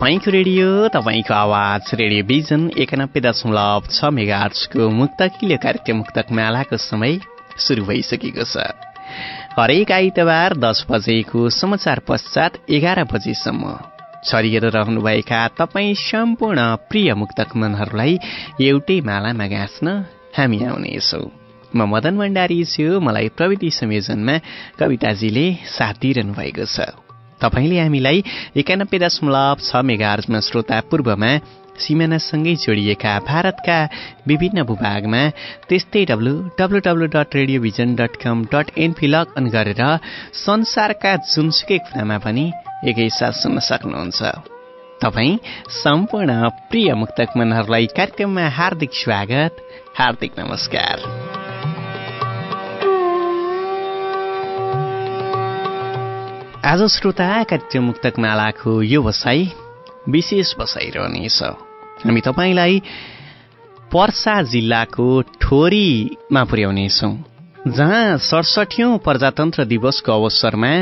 तपाईँको रेडियो तपाईँको आवाज रेडियो भिजन एकानब्बे दशमलव छ मेगा आर्चको मुक्तकिलो कार्यक्रम मुक्तक मालाको समय सुरु भइसकेको छ। हरेक आइतबार दस बजेको समाचार पश्चात एघार बजेसम्म। छरिएर रहनुभएका तपाईँ सम्पूर्ण प्रिय मुक्तक मनहरूलाई एउटै मालामा गाँच्न हामी आउनेछौँ। म मदन भण्डारी छु मलाई प्रविधि संयोजनमा कविताजीले साथ दिइरहनु भएको छ। तपाईँले हामीलाई एकानब्बे दशमलव छ मेगा श्रोता पूर्वमा सिमानासँगै जोडिएका भारतका विभिन्न भूभागमा त्यस्तै W W W dot radiovision dot com dot NP log on गरेर संसारका जुनसुकै कुरामा पनि एकैसाथ सुन्न सक्नुहुन्छ। तपाईँ सम्पूर्ण प्रिय मुक्तक मनहरूलाई कार्यक्रममा हार्दिक स्वागत हार्दिक नमस्कार। आज श्रोता कार्यक्रम मुक्तक मालाको यो बसाई विशेष बसाइ रहनेछ। हामी तपाईँलाई पर्सा जिल्लाको ठोरीमा पुर्याउनेछौँ जहाँ सडसठौँ प्रजातन्त्र दिवसको अवसरमा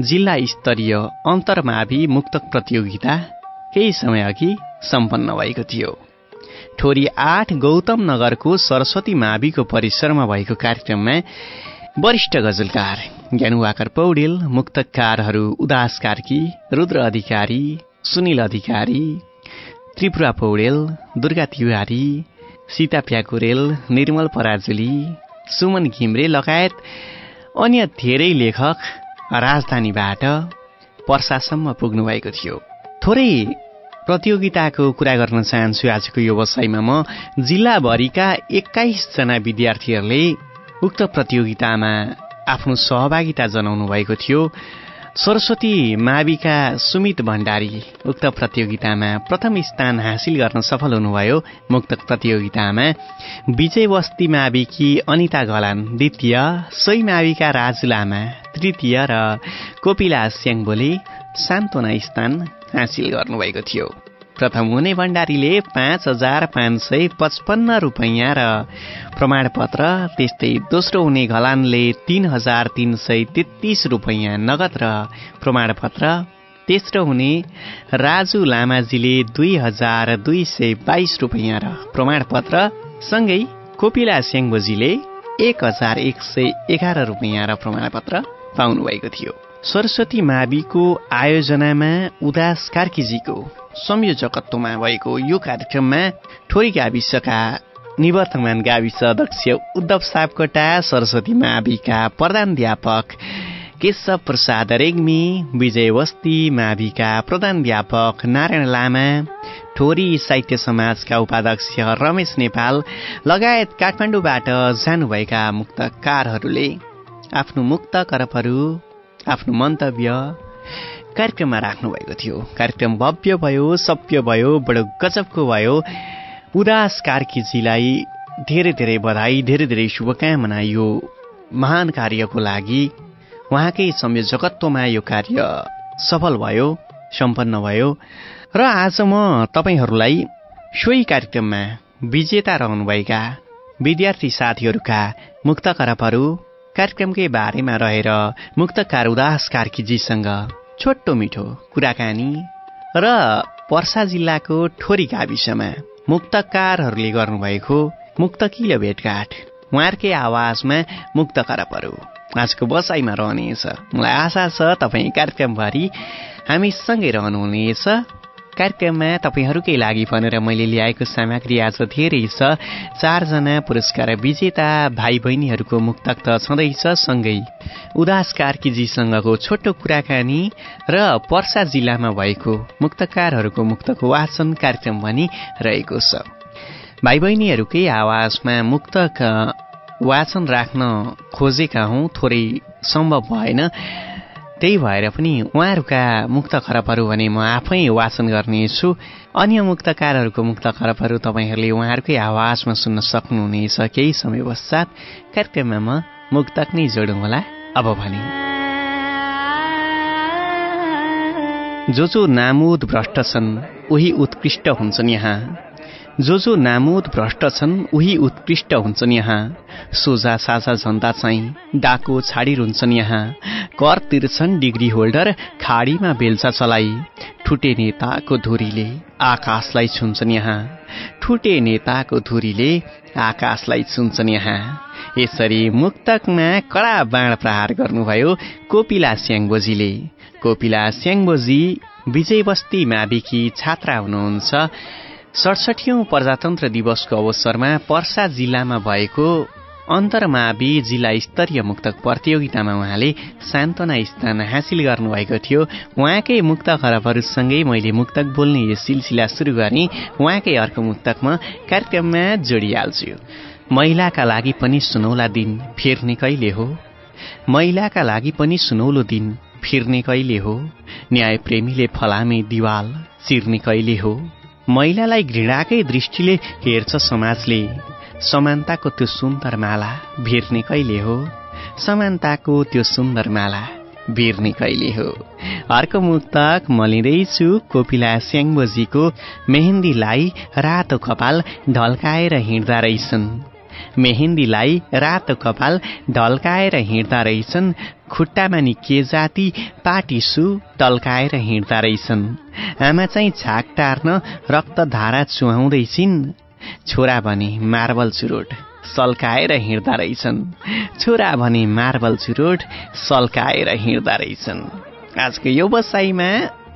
जिल्ला स्तरीय अन्तर्मावि मुक्तक प्रतियोगिता केही समय अघि सम्पन्न भएको थियो। ठोरी आठ गौतम नगरको सरस्वती माविको परिसरमा भएको कार्यक्रममा वरिष्ठ गजलकार ज्ञानुवाकर पौडेल मुक्तकारहरू उदास कार्की रुद्र अधिकारी सुनिल अधिकारी त्रिपुरा पौडेल दुर्गा तिवारी सीता प्याकुरेल निर्मल पराजुली सुमन घिम्रे लगायत अन्य धेरै लेखक राजधानीबाट पर्सासम्म पुग्नुभएको थियो। थोरै प्रतियोगिताको कुरा गर्न चाहन्छु आजको यो वसाइमा म। जिल्लाभरिका एक्काइसजना विद्यार्थीहरूले उक्त प्रतियोगितामा आफ्नो सहभागिता जनाउनु भएको थियो। सरस्वती माविका सुमित भण्डारी उक्त प्रतियोगितामा प्रथम स्थान हासिल गर्न सफल हुनुभयो। मुक्तक प्रतियोगितामा विजय बस्ती माविकी अनिता गलान द्वितीय सोही माविका राजु लामा तृतीय र कोपिला स्याङबोले सान्तोना स्थान हासिल गर्नुभएको थियो। प्रथम हुने भण्डारीले पाँच हजार पाँच सय पचपन्न रुपैयाँ र प्रमाणपत्र त्यस्तै दोस्रो हुने घलानले तीन हजार तीन सय तेत्तिस रुपैयाँ नगद र प्रमाणपत्र तेस्रो हुने राजु लामाजीले दुई हजार दुई सय बाइस रुपैयाँ र प्रमाणपत्र सँगै कोपिला सेङ्बोजीले एक हजार एक सय एघार रुपैयाँ र प्रमाणपत्र पाउनुभएको थियो। सरस्वती माविको आयोजनामा उदास कार्कीजीको संयोजकत्वमा भएको यो कार्यक्रममा ठोरी गाविसका निवर्तमान गाविस अध्यक्ष उद्धव सापकोटा सरस्वती माविका प्रधानध्यापक केशव प्रसाद रेग्मी विजय बस्ती माविका प्रधानध्यापक नारायण लामा ठोरी साहित्य समाजका उपाध्यक्ष रमेश नेपाल लगायत काठमाडौँबाट जानुभएका मुक्तकारहरूले आफ्नो मुक्त करपहरू आफ्नो मन्तव्य कार्यक्रममा राख्नुभएको थियो। कार्यक्रम भव्य भयो सभ्य भयो बडो गजबको भयो। उदास कार्कीजीलाई धेरै धेरै बधाई धेरै धेरै शुभकामना। यो महान कार्यको लागि उहाँकै संयोजकत्वमा यो कार्य सफल भयो सम्पन्न भयो। र आज म तपाईँहरूलाई सोही कार्यक्रममा विजेता रहनुभएका विद्यार्थी साथीहरूका मुक्त करपहरू कार्यक्रमकै बारेमा रहेर मुक्तकार उदास कार्कीजीसँग छोटो मिठो कुराकानी र पर्सा जिल्लाको ठोरी गाविसमा मुक्तकारहरूले गर्नुभएको मुक्तकिलो भेटघाट। उहाँहरूकै आवाजमा मुक्त करपहरू। आजको बसाइमा रहनेछ। मलाई आशा छ तपाईँ कार्यक्रमभरि हामीसँगै रहनुहुनेछ। कार्यक्रममा तपाईँहरूकै लागि भनेर मैले ल्याएको सामग्री आज धेरै छ। चारजना पुरस्कार विजेता भाइ बहिनीहरूको मुक्तक त छँदैछ सँगै। उदास कार्कीजीसँगको छोटो कुराकानी र पर्सा जिल्लामा भएको मुक्तकारहरूको मुक्तको वाचन कार्यक्रम पनि रहेको छ। भाइ बहिनीहरूकै आवाजमा मुक्तक वाचन राख्न खोजेका हौँ थोरै सम्भव भएन। त्यही भएर पनि उहाँहरूका मुक्त खरबहरू भने म आफै वाचन गर्नेछु अन्य मुक्तकारहरूको मुक्त खरबहरू तपाईँहरूले उहाँहरूकै आवाजमा सुन्न सक्नुहुनेछ। केही समय पश्चात कार्यक्रममा म मुक्तक नै जोडौँ होला। अब भने। जो जो नामुद भ्रष्ट छन् उही उत्कृष्ट हुन्छन् यहाँ। जो जो नामुद भ्रष्ट छन् उही उत्कृष्ट हुन्छन् यहाँ। सोझा साझा जनता चाहिँ डाको छाडी रुन्छन् यहाँ। कर तिर्छन् डिग्री होल्डर खाडीमा बेल्चा चलाई। ठुटे नेताको धुरीले आकाशलाई छुन्छन् यहाँ। ठुटे नेताको धुरीले आकाशलाई छुन्छन् यहाँ। यसरी मुक्तकमा कडा बाँड प्रहार गर्नुभयो कोपिला स्याङबोजीले कोपिला स्याङबोजी विजय बस्ती माविकी छात्रा हुनुहुन्छ। सडसठीौं प्रजातन्त्र दिवसको अवसरमा पर्सा जिल्लामा भएको अन्तरमावि जिल्ला स्तरीय मुक्तक प्रतियोगितामा उहाँले सान्त्वना स्थान हासिल गर्नुभएको थियो। उहाँकै मुक्त खराबहरूसँगै मैले मुक्तक बोल्ने यो सिलसिला सुरु गरेँ उहाँकै अर्को मुक्तक म कार्यक्रममा जोडिहाल्छु। महिलाका लागि पनि सुनौला दिन फेर्ने कहिले हो। महिलाका लागि पनि सुनौलो दिन फिर्ने कहिले हो। न्याय प्रेमीले फलामे दिवाल चिर्ने कहिले हो। महिलालाई घृणाकै दृष्टिले हेर्छ समाजले। समानताको त्यो सुन्दर माला भिर्ने कहिले हो? समानताको त्यो सुन्दर माला भिर्ने कहिले हो? अर्को मुक्तक म लिँदैछु कोपिला स्याङबोजीको मेहेन्दीलाई रातो कपाल ढल्काएर हिँड्दा रहेछन्। मेहेन्दीलाई रातो कपाल ढल्काएर हिँड्दा रहेछन्। खुट्टामा नि के जाति पाटी सु टल्काएर हिँड्दा रहेछन्। आमा चाहिँ छाक टार्न रक्तधारा चुहाउँदैछिन् छोरा भने मार्बल चुरोट सल्काएर हिँड्दा रहेछन्। छोरा भने मार्बल चुरोट सल्काएर हिँड्दा रहेछन्। आजको यो बसाइमा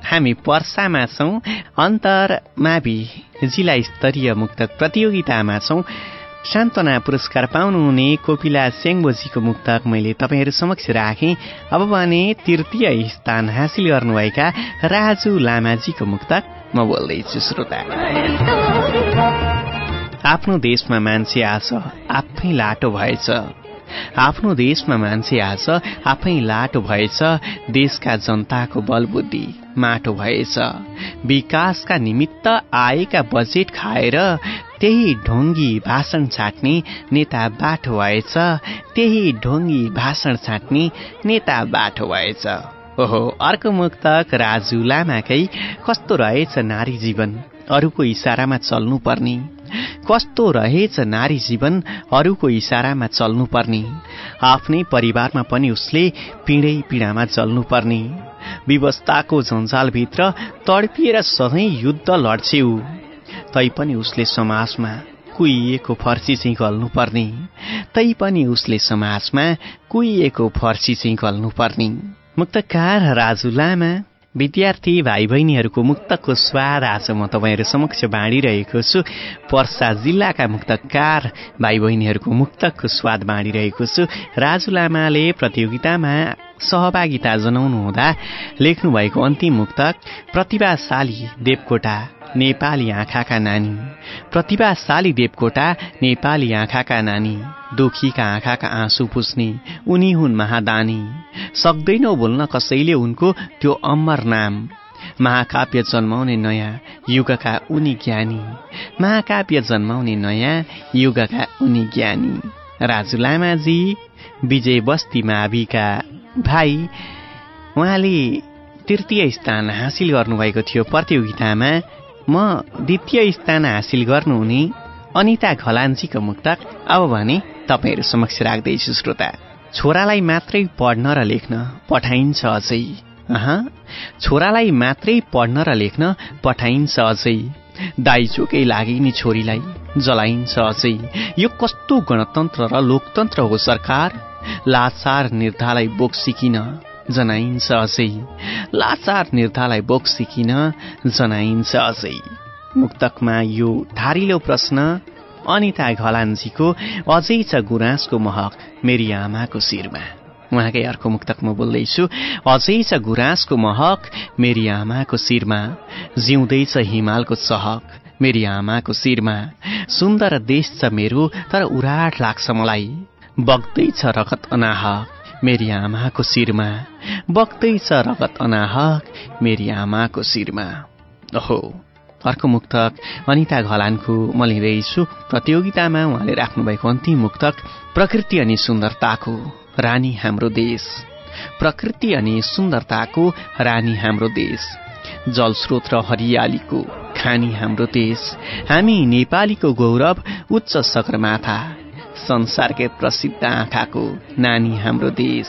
हामी पर्सामा छौँ। अन्तरमावि जिल्ला स्तरीय मुक्त प्रतियोगितामा छौँ। सान्त्वना पुरस्कार पाउनुहुने कोपिला सेङबोजीको मुक्तक मैले तपाईँहरू समक्ष राखेँ अब भने तृतीय स्थान हासिल गर्नुभएका राजु लामाजीको मुक्तक म बोल्दैछु श्रोता। आफ्नो देशमा मान्छे आज आफै लाटो भएछ। आफ्नो देशमा मान्छे आज आफै लाटो भएछ देशका जनताको बलबुद्धि माटो भएछ। विकासका निमित्त आएका बजेट खाएर त्यही ढोङ्गी भाषण छाट्ने नेता बाठो भएछ त्यही ढोङ्गी भाषण छाट्ने नेता बाठो भएछ। ओहो अर्को मुक्तक राजु लामाकै कस्तो रहेछ नारी जीवन। अरूको इसारामा चल्नुपर्ने। कस्तो रहेछ नारी जीवन अरूको इसारामा चल्नुपर्ने? आफ्नै परिवारमा पनि उसले पीडै पीडामा चल्नुपर्ने। व्यवस्थाको जन्जालभित्र तडपिएर सधैँ युद्ध लड्छे ऊ तैपनि उसले समाजमा कुहिएको फर्सी चाहिँ गल्नुपर्ने। तैपनि उसले समाजमा कुहिएको फर्सी चाहिँ गल्नुपर्ने। मुक्तकार राजु लामा। विद्यार्थी भाइ बहिनीहरूको मुक्तकको स्वाद आज म तपाईँहरू समक्ष बाँडिरहेको छु। पर्सा जिल्लाका मुक्तकार भाइ बहिनीहरूको मुक्तकको स्वाद बाँडिरहेको छु। राजु लामाले प्रतियोगितामा सहभागिता जनाउनु हुँदा लेख्नुभएको अन्तिम मुक्तक प्रतिभाशाली देवकोटा नेपाली आँखाका नानी। प्रतिभाशाली देवकोटा नेपाली आँखाका नानी। दुखीका आँखाका आँसु पुस्ने उनी हुन् महादानी। सक्दैनौ बोल्न कसैले उनको त्यो अमर नाम। महाकाव्य जन्माउने नयाँ युगका उनी ज्ञानी। महाकाव्य जन्माउने नयाँ युगका उनी ज्ञानी। राजु लामाजी। विजय बस्ती माविका भाइ उहाँले तृतीय स्थान हासिल गर्नुभएको थियो प्रतियोगितामा। म द्वितीय स्थान हासिल गर्नुहुने अनिता घलान्जीको मुक्तक अब भने तपाईँहरू समक्ष राख्दैछु श्रोता। छोरालाई मात्रै पढ्न र लेख्न पठाइन्छ अझै। छोरालाई मात्रै पढ्न र लेख्न पठाइन्छ अझै। दाइचोकै लागि नि छोरीलाई जलाइन्छ अझै। यो कस्तो गणतन्त्र र लोकतन्त्र हो सरकार? लाचार निर्धालाई बोक्सी किन जनाइन्छ अझै। लाचार निर्धालाई बोक्सिकिन जनाइन्छ अझै। मुक्तकमा यो धारिलो प्रश्न अनिता घलानजीको अझै छ गुराँसको महक मेरी आमाको शिरमा। उहाँकै अर्को मुक्तक म बोल्दैछु अझै छ गुराँसको महक मेरी आमाको शिरमा। जिउँदैछ हिमालको चहक मेरी आमाको शिरमा। सुन्दर देश छ मेरो तर उराट लाग्छ मलाई। बग्दैछ रगत अनाहक मेरी आमाको शिरमा। बग्दैछ रगत अनाहक मेरी आमाको शिरमा। ओहो अर्को मुक्तक अनिता घलानको म लिँदैछु प्रतियोगितामा उहाँले राख्नुभएको अन्तिम मुक्तक प्रकृति अनि सुन्दरताको रानी हाम्रो देश। प्रकृति अनि सुन्दरताको रानी हाम्रो देश। जलस्रोत र हरियालीको खानी हाम्रो देश। हामी नेपालीको गौरव उच्च सगरमाथा। संसारकै प्रसिद्ध आँखाको नानी हाम्रो देश।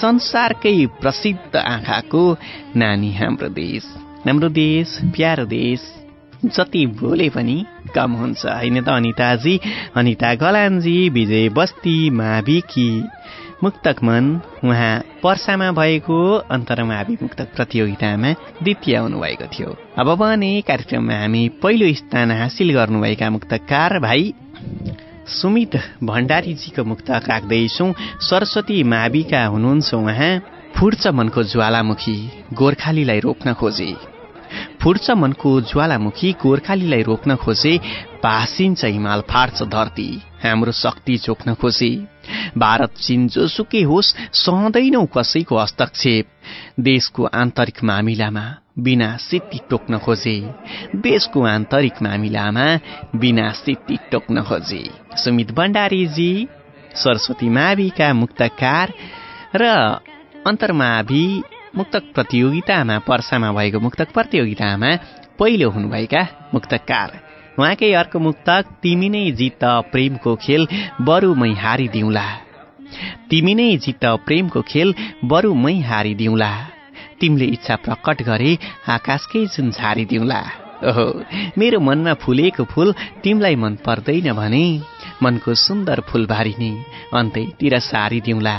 संसारकै प्रसिद्ध आँखाको नानी हाम्रो देश। हाम्रो देश प्यारो देश। जति बोले पनि कम हुन्छ होइन त अनिताजी? अनिता गलानजी विजय बस्ती माविकी। मुक्तक मन उहाँ पर्सामा भएको अन्तरमावि मुक्तक प्रतियोगितामा द्वितीय आउनुभएको थियो। अब भने कार्यक्रममा हामी पहिलो स्थान हासिल गर्नुभएका मुक्तकार भाइ सुमित भण्डारीजीको मुक्तक राख्दैछौँ। सरस्वती माविका हुनुहुन्छ उहाँ। फुट्छ मनको ज्वालामुखी गोर्खालीलाई रोक्न खोजे। फुट्छ मनको ज्वालामुखी गोर्खालीलाई रोक्न खोजे। भासिन्छ हिमाल फाट्छ धरती हाम्रो शक्ति चोक्न खोजे। भारत चीन जोसुकै होस् सहँदैनौ कसैको हस्तक्षेप। देशको आन्तरिक मामिलामा बिना सिद्धि टोक्न खोजे। देशको आन्तरिक मामिलामा बिना सिद्धि टोक्न खोजे। सुमित भण्डारीजी सरस्वती माविका मुक्तकार र अन्तर्मावि मुक्तक प्रतियोगितामा पर्सामा भएको मुक्तक प्रतियोगितामा पहिलो हुनुभएका मुक्तकार। उहाँकै अर्को मुक्तक तिमी नै जित प्रेमको खेल बरु मै हारिदिउँला। तिमी नै जित प्रेमको खेल बरु मै हारिदिउँला। तिमीले इच्छा प्रकट गरे आकाशकै जुन झारिदिउँला। ओहो मेरो मनमा फुलेको फुल तिमीलाई मन पर्दैन भने मनको सुन्दर फुलबारी नै अन्त्यतिर सारिदिउँला।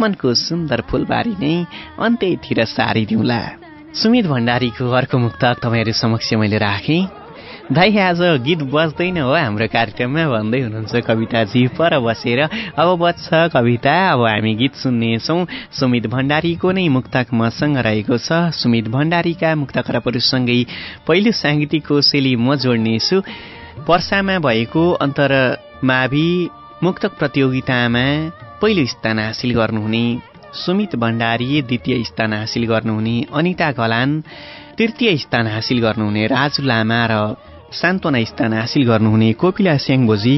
मनको सुन्दर फुलबारी नै अन्त्यतिर सारिदिउँला। सुमित भण्डारीको अर्को मुक्तक तपाईँहरू समक्ष मैले राखेँ। भाइ आज गीत बज्दैन हो हाम्रो कार्यक्रममा भन्दै हुनुहुन्छ कविताजी पर बसेर अब बज्छ कविता। अब हामी गीत सुन्नेछौँ। सुमित भण्डारीको नै मुक्तक मसँग रहेको छ। सुमित भण्डारीका मुक्तकरपहरूसँगै पहिलो साङ्गीतिक कोसेली म जोड्नेछु। पर्सामा भएको अन्तर मावि मुक्तक प्रतियोगितामा पहिलो स्थान हासिल गर्नुहुने सुमित भण्डारी द्वितीय स्थान हासिल गर्नुहुने अनिता घलान तृतीय स्थान हासिल गर्नुहुने राजु लामा र सान्त्वना स्थान हासिल गर्नुहुने कोपिला स्याङबोजी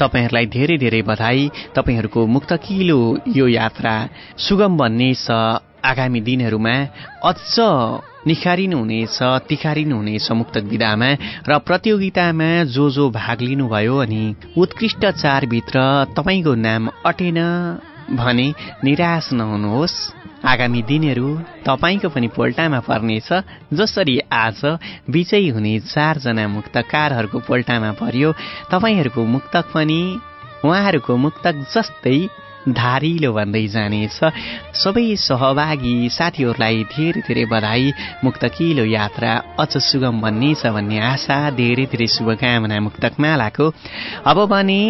तपाईँहरूलाई धेरै धेरै बधाई। तपाईँहरूको मुक्तकिलो यो यात्रा सुगम बन्नेछ। आगामी दिनहरूमा अझ निखारिनुहुनेछ तिखारिनुहुनेछ मुक्तक विधामा र प्रतियोगितामा जो जो भाग लिनुभयो अनि उत्कृष्ट चारभित्र तपाईँको नाम अटेन। भने निराश नहुनुहोस्। आगामी दिनहरू तपाईँको पनि पोल्टामा पर्नेछ जसरी आज विजयी हुने चारजना मुक्तकारहरूको पोल्टामा पर्यो। तपाईँहरूको मुक्तक पनि उहाँहरूको मुक्तक जस्तै धारिलो भन्दै जानेछ। सबै सहभागी साथीहरूलाई धेरै धेरै बधाई। मुक्तकिलो यात्रा अझ सुगम बन्नेछ भन्ने आशा धेरै धेरै शुभकामना मुक्तक मालाको। अब भने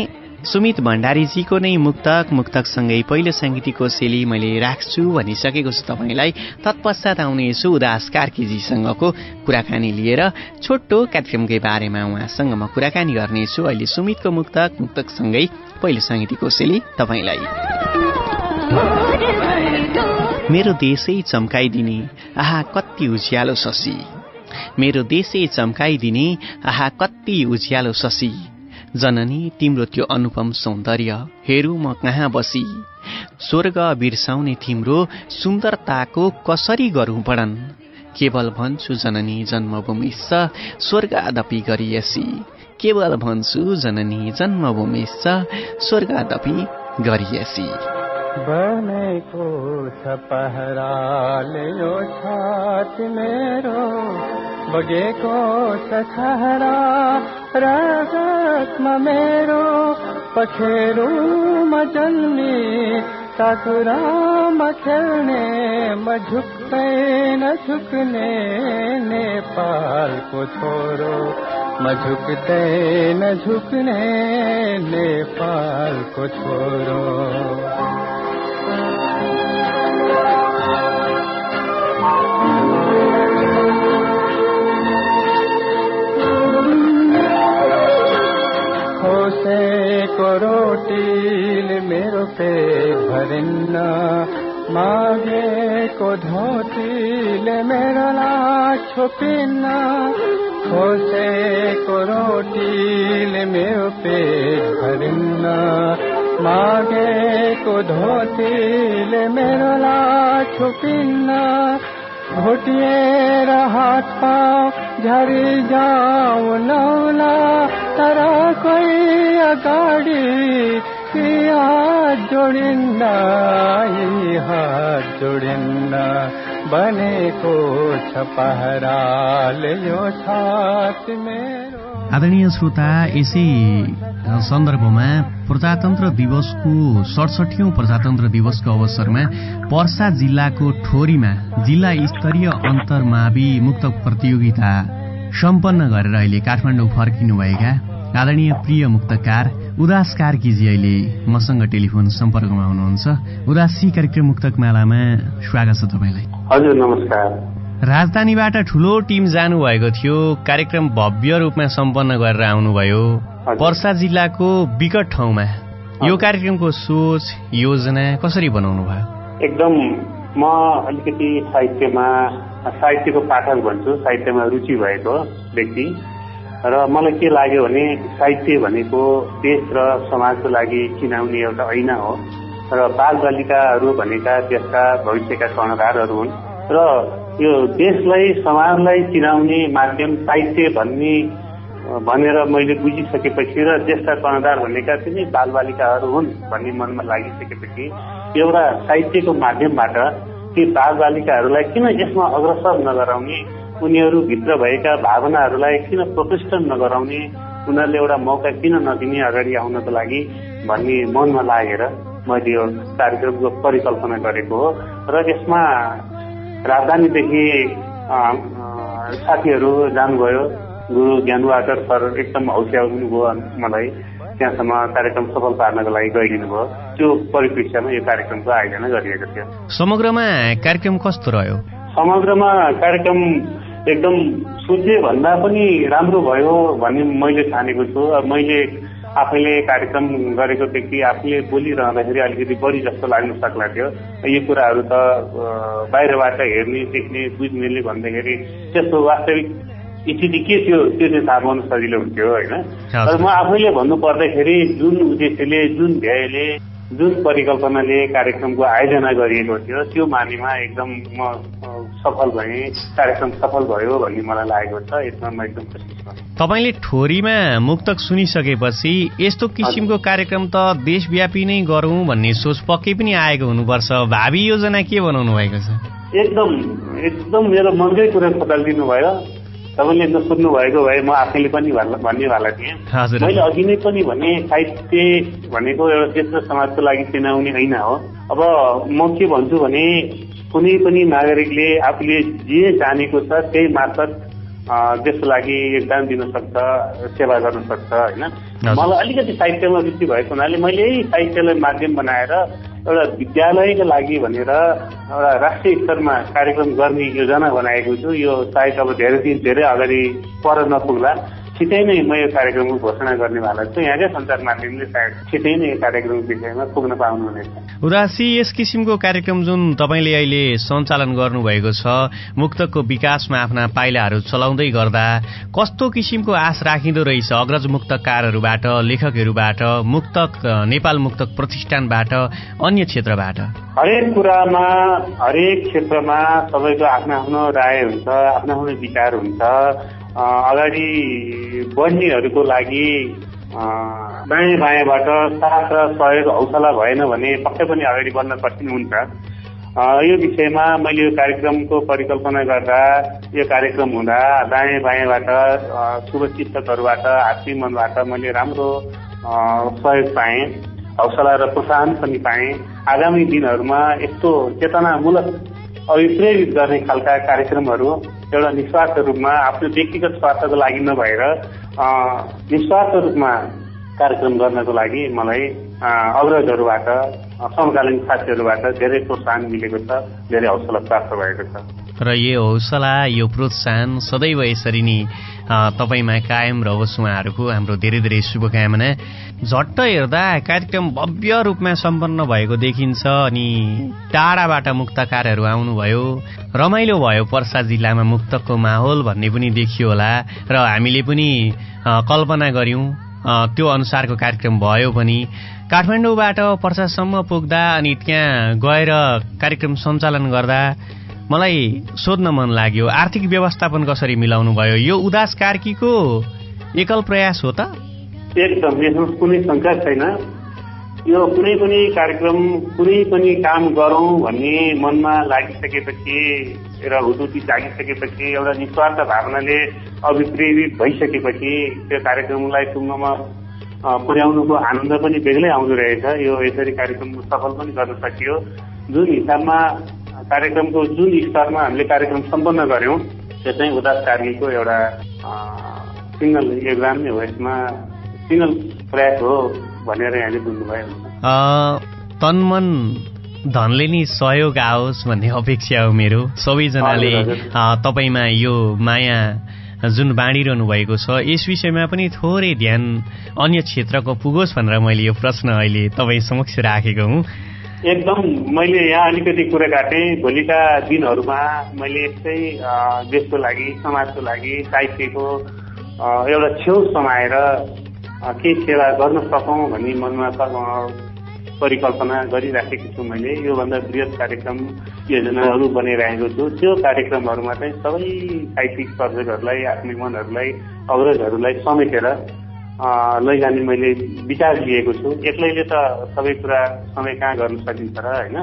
सुमित भण्डारीजीको नै मुक्तक मुक्तकसँगै पहिलो साङ्गीतिकको शैली मैले राख्छु भनिसकेको छु तपाईँलाई। तत्पश्चात आउनेछु उदास कार्कीजीसँगको कुराकानी लिएर। छोटो कार्यक्रमकै बारेमा उहाँसँग म कुराकानी गर्नेछु। अहिले सुमितको मुक्तक मुक्तकसँगै पहिलो साङ्गीतिकको शैली तपाईँलाई। मेरो देशै चम्काइदिने आहा कति उज्यालो शशी। मेरो देशै चम्काइदिने आहा कति उज्यालो शशी। जननी तिम्रो त्यो अनुपम सौन्दर्य हेरौँ म कहाँ बसी? स्वर्ग बिर्साउने तिम्रो सुन्दरताको कसरी गरौँ वर्णन केवल भन्छु जननी जन्मभूमि छ स्वर्ग दपी गरिएसी। केवल भन्छु जननी जन्मभूमि छ स्वर्ग दपी गरिएसी। बने को सपह मेरो। बगे को सहरा रमेरो पखेरो ससुरा सथुराम मझुकते न झुकने नेपाल को छोरो मझुकते न झुकने नेपाल को छोरो। मागे को धोती ले मेरा ना छुपिना, खोसे को रोटी ले मेरे पेट भरना। मांगे को धोती ले मेरा ना छुपिना, घुटिए हाथ पाँव झरी जाऊँ नौला, तरा कोई अगाड़ी जोडिन्न हात जोडिन्न बनेको छ पहराले यो छात मेरो। आदरणीय श्रोता यसै सन्दर्भमा प्रजातन्त्र दिवसको सडसठौं प्रजातन्त्र दिवसको अवसरमा पर्सा जिल्लाको ठोरीमा जिल्ला स्तरीय अन्तर्मावि मुक्त प्रतियोगिता सम्पन्न गरेर अहिले काठमाडौँ फर्किनुभएका आदरणीय प्रिय मुक्तकार उदास कार्कीजी अहिले मसँग टेलिफोन सम्पर्कमा हुनुहुन्छ। उदासी कार्यक्रम मुक्तक मालामा स्वागत छ तपाईँलाई। हजुर नमस्कार। राजधानीबाट ठुलो टिम जानुभएको थियो। कार्यक्रम भव्य रूपमा सम्पन्न गरेर आउनुभयो। पर्सा जिल्लाको विकट ठाउँमा यो कार्यक्रमको सोच योजना कसरी बनाउनु भयो? एकदम म अलिकति साहित्यमा साहित्यको पाठक भन्छु। साहित्यमा रुचि भएको व्यक्ति। र मलाई के लाग्यो भने साहित्य भनेको देश र समाजको लागि चिनाउने एउटा ऐना हो। र बाल बालिकाहरू भनेका देशका भविष्यका कर्णधारहरू हुन्। र यो देशलाई समाजलाई चिनाउने माध्यम साहित्य भन्ने भनेर मैले बुझिसकेपछि र देशका कर्णधार भनेका तिनै बालबालिकाहरू हुन् भन्ने मनमा लागिसकेपछि एउटा साहित्यको माध्यमबाट ती बालबालिकाहरूलाई किन यसमा अग्रसर नगराउने उनीहरूभित्र भएका भावनाहरूलाई किन प्रतिष्ठा नगराउने उनीहरूले एउटा मौका किन नदिने अगाडि आउनको लागि भन्ने मनमा लागेर मैले यो कार्यक्रमको परिकल्पना गरेको हो। र यसमा राजधानीदेखि साथीहरू जानुभयो। गुरु ज्ञानवाकर सर एकदम हौसिया हुनुभयो मलाई त्यहाँसम्म कार्यक्रम सफल पार्नको लागि गइदिनु भयो त्यो परिप्रेक्ष्यमा यो कार्यक्रमको आयोजना गरिएको थियो। समग्रमा कार्यक्रम कस्तो रह्यो? समग्रमा कार्यक्रम एकदम सोचे भन्दा पनि राम्रो भयो भन्ने मैले ठानेको छु। मैले आफैले कार्यक्रम गरेको व्यक्ति आफूले बोलिरहँदाखेरि अलिकति बढी जस्तो लाग्न सक्ला थियो। यो कुराहरू त बाहिरबाट हेर्ने देख्ने बुझ्नेले भन्दाखेरि त्यस्तो वास्तविक स्थिति के थियो त्यो चाहिँ थाहा पाउन सजिलो हुन्थ्यो होइन? तर म आफैले भन्नु पर्दाखेरि जुन उद्देश्यले जुन ध्येयले जुन परिकल्पनाले कार्यक्रमको आयोजना गरिएको थियो त्यो मानेमा एकदम म सफल भएँ कार्यक्रम सफल भयो भन्ने मलाई लागेको छ। यसमा म एकदम खुसी छु। तपाईँले ठोरीमा मुक्तक सुनिसकेपछि यस्तो किसिमको कार्यक्रम त देशव्यापी नै गरौँ भन्ने सोच पक्कै पनि आएको हुनुपर्छ। भावी योजना के बनाउनु भएको छ? एकदम एकदम मेरो मनकै कुरा खोटालिदिनु भयो तपाईँले नसोध्नु भएको भए म आफैले पनि भन्ने वाला थिएँ। मैले अघि नै पनि भने साहित्य भनेको एउटा देश र समाजको लागि चिनाउने होइन हो। अब म के भन्छु भने कुनै पनि नागरिकले आफूले जे जानेको छ त्यही मार्फत देशको लागि योगदान दिन सक्छ सेवा गर्न सक्छ होइन मलाई अलिकति साहित्यमा रुचि भएको हुनाले मैले यही साहित्यलाई माध्यम बनाएर एउटा विद्यालयको लागि भनेर एउटा राष्ट्रिय स्तरमा कार्यक्रम गर्ने योजना बनाएको छु यो सायद अब धेरै दिन धेरै अगाडि पर नपुग्ला छिटै नै म यो कार्यक्रमको घोषणा गर्नेवाला छु। यहाँकै सञ्चार माध्यमले सायद छिटै नै यो कार्यक्रम विषयमा पुग्न पाउनुहुनेछ। उदासी यस किसिमको कार्यक्रम जुन तपाईँले अहिले सञ्चालन गर्नुभएको छ मुक्तकको विकासमा आफ्ना पाइलाहरू चलाउँदै गर्दा कस्तो किसिमको आश राखिँदो रहेछ अग्रज मुक्तकारहरूबाट लेखकहरूबाट मुक्तक नेपाल मुक्तक प्रतिष्ठानबाट अन्य क्षेत्रबाट? हरेक कुरामा हरेक क्षेत्रमा सबैको आफ्नो आफ्नो राय हुन्छ आफ्नो आफ्नो विचार हुन्छ। अगाडि बढ्नेहरूको लागि दायाँ बायाँबाट साथ र सहयोग हौसला भएन भने पक्कै पनि अगाडि बढ्न कठिन हुन्छ। यो विषयमा मैले यो कार्यक्रमको परिकल्पना गर्दा यो कार्यक्रम हुँदा दायाँ बायाँबाट आत्मीय मनबाट मैले राम्रो सहयोग पाएँ हौसला र प्रोत्साहन पनि पाएँ। आगामी दिनहरूमा यस्तो चेतनामूलक अभिप्रेरित गर्ने खालका कार्यक्रमहरू एउटा निस्वार्थ रूपमा आफ्नो व्यक्तिगत स्वार्थको लागि नभएर निस्वार्थ रूपमा कार्यक्रम गर्नको लागि मलाई अग्रजहरूबाट समकालीन साथीहरूबाट धेरै प्रोत्साहन मिलेको छ धेरै हौसला प्राप्त भएको छ। र यो हौसला यो प्रोत्साहन सदैव यसरी नै तपाईँमा कायम रहोस् उहाँहरूको हाम्रो धेरै धेरै शुभकामना। झट्ट हेर्दा कार्यक्रम भव्य रूपमा सम्पन्न भएको देखिन्छ अनि टाढाबाट मुक्तकारहरू आउनुभयो। रमाइलो भयो पर्सा जिल्लामा मुक्तकको माहौल भन्ने पनि देखियो होला र हामीले पनि कल्पना गऱ्यौँ त्यो अनुसारको कार्यक्रम भयो पनि। काठमाडौँबाट पर्सासम्म पुग्दा अनि त्यहाँ गएर कार्यक्रम सञ्चालन गर्दा मलाई सोध्न मन लाग्यो आर्थिक व्यवस्थापन कसरी मिलाउनु भयो? यो उदास कार्कीको एकल प्रयास हो त? एकदम यसमा कुनै शङ्का छैन। यो कुनै पनि कार्यक्रम कुनै पनि काम गरौँ भन्ने मनमा लागिसकेपछि र हुटुटी जागिसकेपछि एउटा निस्वार्थ भावनाले अभिप्रेरित भइसकेपछि त्यो कार्यक्रमलाई टुङ्गोमा पुर्याउनुको आनन्द पनि बेग्लै आउँदो रहेछ। यो यसरी कार्यक्रम सफल पनि गर्न सकियो। जुन हिसाबमा कार्यक्रमको जुन स्तरमा हामीले कार्यक्रम सम्पन्न गऱ्यौँ त्यो चाहिँ उदास कार्कीको एउटा सिङ्गल योगदान हो। यसमा सिङ्गल प्रयास हो भनेर यहाँले बुझ्नुभयो। तनमन धनले नि सहयोग आओस् भन्ने अपेक्षा हो मेरो। सबैजनाले तपाईँमा यो माया जुन बाँडिरहनु भएको छ यस विषयमा पनि थोरै ध्यान अन्य क्षेत्रको पुगोस् भनेर मैले यो प्रश्न अहिले तपाईँ समक्ष राखेको हुँ। एकदम मैले यहाँ अलिकति कुरा काटेँ। भोलिका दिनहरूमा मैले यस्तै देशको लागि समाजको लागि साहित्यको एउटा छेउ समाएर केही सेवा गर्न सकौँ भन्ने मनमा परिकल्पना गरिराखेको छु मैले। योभन्दा बृहत कार्यक्रम योजनाहरू बनाइरहेको छु। त्यो कार्यक्रमहरूमा चाहिँ सबै साहित्यिक सर्जकहरूलाई आफ्नै मनहरूलाई अग्रजहरूलाई समेटेर लैजाने मैले विचार लिएको छु। एक्लैले त सबै कुरा समय कहाँ गर्न सकिन्छ र होइन?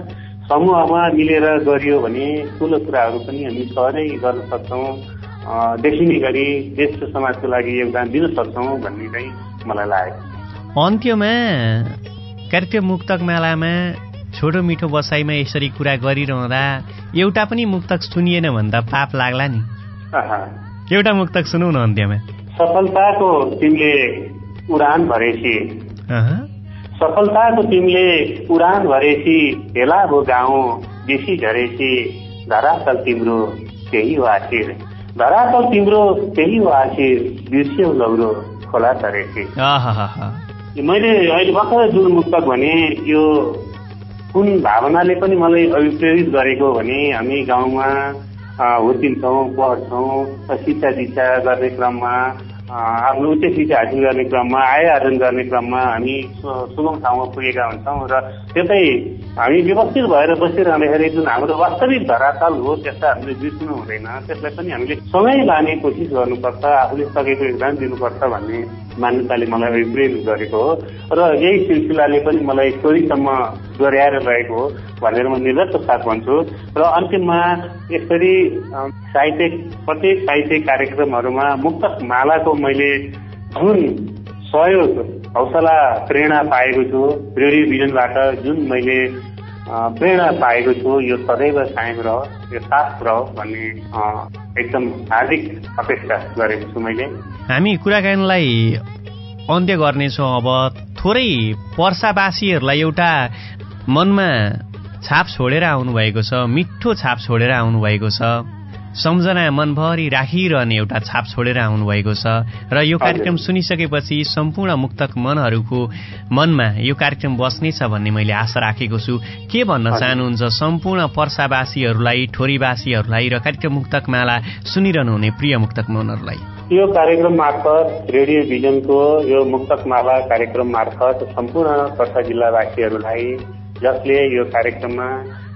समूहमा मिलेर गरियो भने ठुलो कुराहरू पनि हामी सहजै गर्न सक्छौँ। देखिने गरी देश र समाजको लागि योगदान दिन सक्छौँ भन्ने चाहिँ मलाई लाग्यो अन्त्यमा कार्यक्रम मुक्तक मेलामा छोटो मिठो बसाइमा यसरी कुरा गरिरहँदा एउटा पनि मुक्तक सुनिएन भन्दा पाप लाग्ला नि। एउटा मुक्तक सुनौ न अन्त्यमा। सफलताको तिमीले उडान भरेसी सफलताको तिमीले उडान भरेसी हेला हो गाउँ बेसी झरेसी धरातल तिम्रो त्यही हो आखिर धरातल तिम्रो त्यही हो आखिर बिर्स्यौ लौरो खोला तरेसी मैले अहिले भर्खर जुन मुक्तक भने यो कुन भावनाले पनि मलाई अभिप्रेरित गरेको भने हामी गाउँमा हुर्किन्छौँ पढ्छौँ शिक्षा दीक्षा गर्ने क्रममा आफ्नो उच्च शिक्षा हासिल गर्ने क्रममा आय आर्जन गर्ने क्रममा हामी सुगम ठाउँमा पुगेका हुन्छौँ र त्यतै हामी व्यवस्थित भएर बसिरहँदाखेरि जुन हाम्रो वास्तविक धरातल हो त्यसलाई हामीले बिर्सिनु हुँदैन। त्यसलाई पनि हामीले सँगै लाने कोसिस गर्नुपर्छ आफूले सकेको योगदान दिनुपर्छ भन्ने मान्यताले मलाई अभिप्रेरित गरेको हो। र यही सिलसिलाले पनि मलाई छोरीसम्म दोहोऱ्याएर रहेको हो भनेर म निर्गत साथ भन्छु। र अन्तिममा यसरी साहित्यिक प्रत्येक साहित्यिक कार्यक्रमहरूमा मुक्तक मालाको मैले जुन सहयोग हौसला प्रेरणा पाएको छु। रेडियो भिजनबाट जुन मैले प्रेरणा पाएको छु यो सदैव कायम रह यो साथ रह भन्ने एकदम हार्दिक अपेक्षा गरेको छु मैले। हामी कुराकानीलाई अन्त्य गर्नेछौँ अब थोरै वर्षावासीहरूलाई एउटा मनमा छाप छोडेर आउनुभएको छ मिठो छाप छोडेर आउनुभएको छ। सम्झना मनभरि राखिरहने एउटा छाप छोडेर आउनुभएको छ र यो कार्यक्रम सुनिसकेपछि सम्पूर्ण मुक्तक मनहरूको मनमा यो कार्यक्रम बस्नेछ भन्ने मैले आशा राखेको छु। के भन्न चाहनुहुन्छ? सम्पूर्ण पर्सावासीहरूलाई ठोरीवासीहरूलाई र कार्यक्रम मुक्तक माला सुनिरहनुहुने प्रिय मुक्तक मनहरूलाई। यो कार्यक्रम मार्फत रेडियो भिजनको यो मुक्तक माला कार्यक्रम मार्फत सम्पूर्ण पर्सा जिल्लावासीहरूलाई जसले यो कार्यक्रममा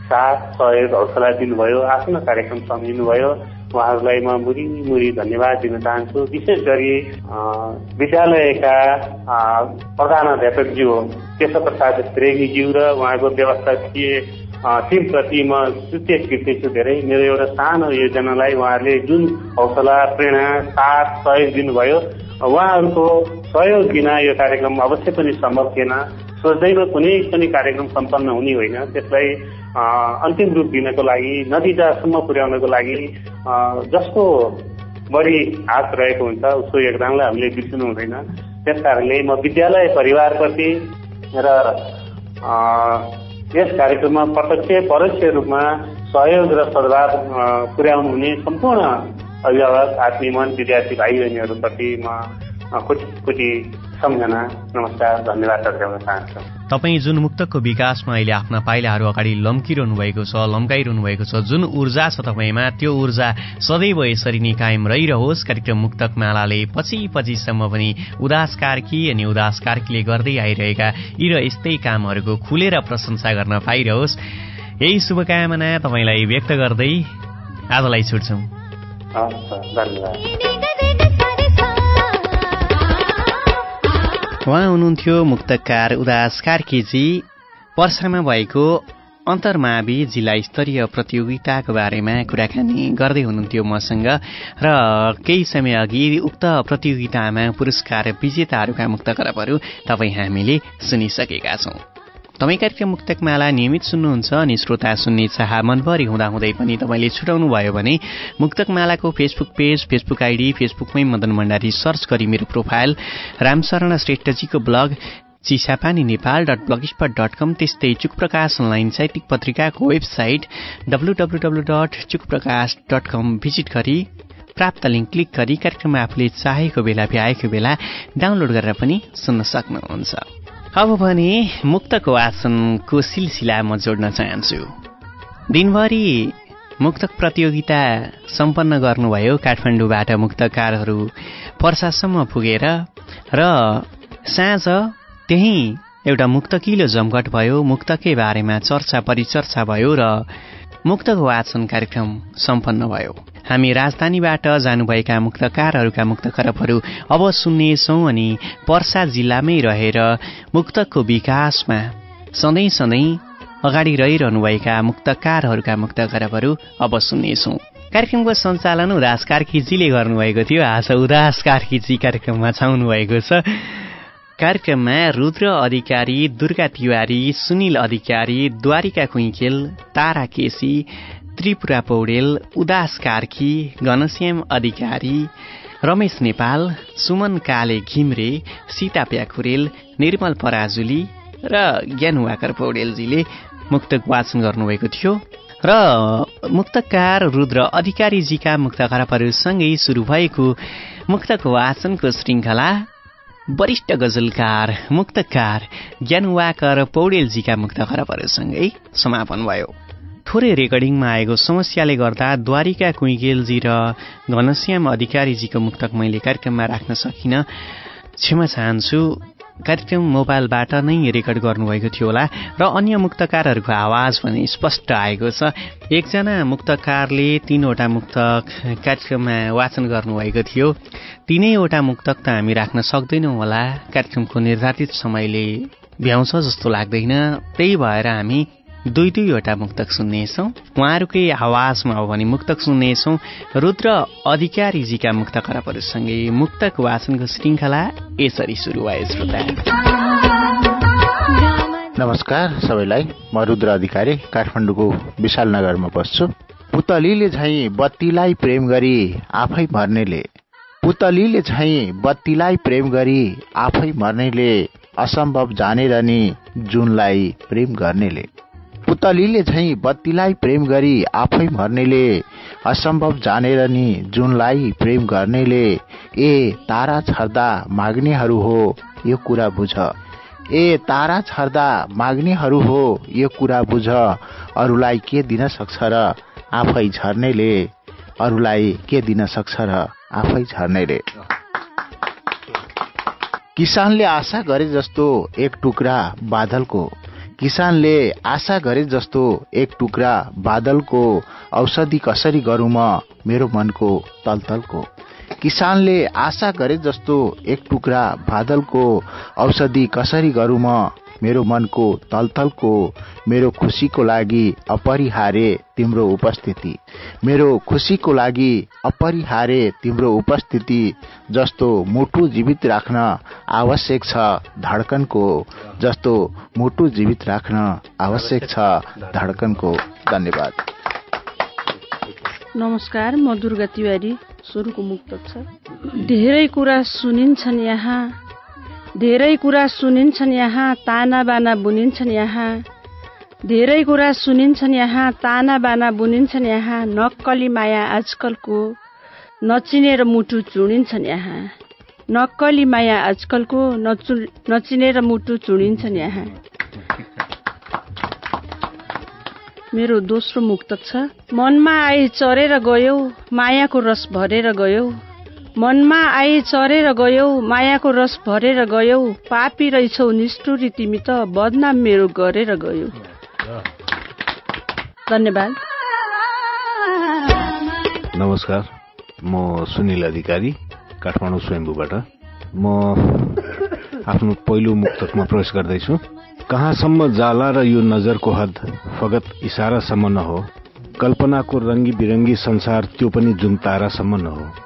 साथ सहयोग हौसला दिनुभयो आफ्नो कार्यक्रम सम्झिनुभयो। उहाँहरूलाई म मुरी मुरी धन्यवाद दिन चाहन्छु। विशेष गरी विद्यालयका प्रधानाध्यापकज्यू केशव प्रसाद रेग्मीज्यू र उहाँको व्यवस्थाकीय टिमप्रति म तृतीय कृति छु धेरै। मेरो एउटा सानो योजनालाई उहाँहरूले जुन हौसला प्रेरणा साथ सहयोग दिनुभयो उहाँहरूको सहयोग बिना यो कार्यक्रम अवश्य पनि सम्भव थिएन। सोच्दैमा कुनै पनि कार्यक्रम सम्पन्न हुने होइन। त्यसलाई अन्तिम रूप दिनको लागि नतिजासम्म पुर्याउनको लागि जसको बढी हात रहेको हुन्छ उसको योगदानलाई हामीले बिर्सिनु हुँदैन। त्यस कारणले म विद्यालय परिवारप्रति र यस कार्यक्रममा प्रत्यक्ष परोक्ष रूपमा सहयोग र सद्भाव पुर्याउनु हुने सम्पूर्ण अभिभावक आत्मीमन विद्यार्थी भाइ बहिनीहरूप्रति म कोटी कोटी सम्झना। नमस्कार धन्यवाद टक्राउन चाहन्छु तपाईँ जुन मुक्तकको विकासमा अहिले आफ्ना पाइलाहरू अगाडि लम्किरहनु भएको छ लम्काइरहनु भएको छ जुन ऊर्जा छ तपाईँमा त्यो ऊर्जा सदैव यसरी नै कायम रहिरहोस् कार्यक्रम मुक्तक मालाले पछि पछिसम्म पनि उदास कार्की अनि उदास कार्कीले गर्दै आइरहेका यी र यस्तै कामहरूको खुलेर प्रशंसा गर्न पाइरहोस्। यही शुभकामना तपाईँलाई व्यक्त गर्दै आजलाई छुट्छौँ। धन्यवाद। उहाँ हुनुहुन्थ्यो मुक्तकार उदास कार्कीजी। वर्षामा भएको अन्तर्मावि जिल्ला स्तरीय प्रतियोगिताको बारेमा कुराकानी गर्दै हुनुहुन्थ्यो मसँग र केही समय अघि उक्त प्रतियोगितामा पुरस्कार विजेताहरूका मुक्त करपहरू तपाईँ हामीले सुनिसकेका छौँ। तपाईँ कार्यक्रम मुक्तकमाला नियमित सुन्नुहुन्छ अनि श्रोता सुन्ने चाह मनभरि हुँदाहुँदै पनि तपाईँले छुटाउनु भयो भने मुक्तकमालाको फेसबुक पेज फेसबुक आइडी फेसबुकमै मदन भण्डारी सर्च गरी मेरो profile Ramsharan श्रेष्ठजीको blog Chisapani Nepal dot blog spot dot com त्यस्तै चुक प्रकाश अनलाइन साहित्यिक पत्रिकाको website W W W dot Chuk Prakash dot कम भिजिट गरी प्राप्त लिङ्क क्लिक गरी कार्यक्रममा आफूले चाहेको बेला भ्याएको बेला डाउनलोड गरेर पनि सुन्न सक्नुहुन्छ। अब भने मुक्तको आसनको सिलसिला म जोड्न चाहन्छु। दिनभरि मुक्तक प्रतियोगिता सम्पन्न गर्नुभयो। काठमाडौँबाट मुक्तकारहरू पर्सासम्म पुगेर र साँझ त्यही एउटा मुक्तकिलो जमघट भयो। मुक्तकै बारेमा चर्चा परिचर्चा भयो र मुक्तको वाचन कार्यक्रम सम्पन्न भयो। हामी राजधानीबाट जानुभएका मुक्तकारहरूका मुक्त खरबहरू अब सुन्नेछौँ अनि पर्सा जिल्लामै रहेर मुक्तकको विकासमा सधैँ सधैँ अगाडि रहिरहनुभएका मुक्तकारहरूका मुक्त खरबहरू अब सुन्नेछौँ। कार्यक्रमको सञ्चालन उदास कार्कीजीले गर्नुभएको थियो। आज उदास कार्कीजी कार्यक्रममा छाउनु भएको छ। कार्यक्रममा रुद्र अधिकारी दुर्गा तिवारी सुनिल अधिकारी द्वारिका कुइकेल तारा केसी त्रिपुरा पौडेल उदास कार्की घनश्याम अधिकारी रमेश नेपाल सुमन काले घिम्रे सीता प्याखुरेल निर्मल पराजुली र ज्ञानुवाकर पौडेलजीले मुक्तक वाचन गर्नुभएको थियो। र मुक्तकार रुद्र अधिकारीजीका मुक्त खराबहरूसँगै सुरु भएको मुक्तक वाचनको श्रृङ्खला वरिष्ठ गजलकार मुक्तकार ज्ञानुवाकर पौडेलजीका मुक्त खराबहरूसँगै समापन भयो। थोरै रेकर्डिङमा आएको समस्याले गर्दा द्वारिका कुइगेलजी र घनश्याम अधिकारीजीको मुक्तक मैले कार्यक्रममा राख्न सकिनँ क्षमा चाहन्छु। कार्यक्रम मोबाइलबाट नै रेकर्ड गर्नुभएको थियो होला र अन्य मुक्तकारहरूको आवाज पनि स्पष्ट आएको छ। एकजना मुक्तकारले तीनवटा मुक्तक कार्यक्रममा वाचन गर्नुभएको थियो। तिनैवटा मुक्तक त हामी राख्न सक्दैनौँ होला। कार्यक्रमको निर्धारित समयले भ्याउँछ जस्तो लाग्दैन। त्यही भएर हामी दुई दुईवटा मुक्तक सुन्नेछौँ। उहाँहरूकै आवाजमा हो भने मुक्तक सुन्नेछौँ। रुद्र अधिकारीजीका मुक्त खराबहरूसँगै मुक्तक वाचनको श्रृङ्खला यसरी सुरु भयो श्रोता। नमस्कार सबैलाई। म रुद्र अधिकारी काठमाडौँको विशाल नगरमा बस्छु। पुतलीले झैँ बत्तीलाई प्रेम गरी आफै मर्नेले पुतलीले झैँ बत्तीलाई प्रेम गरी आफै मर्नेले असम्भव जानेर नि जुनलाई प्रेम गर्नेले। पुतलीले झैँ बत्तीलाई प्रेम गरी आफै मर्नेले असम्भव जानेर नि जुनलाई प्रेम गर्नेले ए तारा छर्दा माग्नेहरू हो यो कुरा बुझ। ए तारा छर्दा माग्नेहरू हो यो कुरा बुझ अरूलाई के दिन सक्छ र आफै झर्नेले? अरूलाई के दिन सक्छ र आफै झर्नेले? किसानले आशा गरे जस्तो एक टुक्रा बादलको किसानले आशा गरे जस्तो एक टुक्रा बादलको औषधि कसरी गरौँ म मेरो मनको तलतलको? किसानले आशा गरे जस्तो एक टुक्रा बादलको औषधि कसरी गरौँ म मेरो मनको तलतलको मेरो खुसीको लागि अपरिहार्य तिम्रो उपस्थिति। मेरो खुसीको लागि अपरिहार्य तिम्रो उपस्थिति जस्तो मुटु जीवित राख्न आवश्यक छ धड्कनको जस्तो मुटु जीवित राख्न आवश्यक छ धड्कनको। धन्यवाद। नमस्कार म दुर्गा तिवारी सुरुको मुक्त छ। धेरै कुरा सुनिन्छन् यहाँ। धेरै कुरा सुनिन्छन् यहाँ ताना बाना बुनिन्छन् यहाँ। धेरै कुरा सुनिन्छन् यहाँ ताना बाना बुनिन्छन् यहाँ। नक्कली माया आजकलको नचिनेर मुटु चुडिन्छन् यहाँ। नक्कली माया आजकलको नचु नचिनेर मुटु चुडिन्छन् यहाँ। मेरो दोस्रो मुक्त छ। मनमा आई चरेर गयौ मायाको रस भरेर गयौ। मनमा आई चरेर गयौ मायाको रस भरेर गयौ पापी रहेछौ निष्ठुरी तिमी त बदनाम मेरो गरेर गयौ। धन्यवाद। नमस्कार म सुनिल अधिकारी काठमाडौँ स्वयम्भूबाट। म आफ्नो पहिलो मुक्तकमा प्रवेश गर्दैछु। कहाँसम्म जाला र यो नजरको हद फगत इसारासम्म न हो कल्पनाको रङ्गी बिरङ्गी संसार त्यो पनि जुन तारासम्म न हो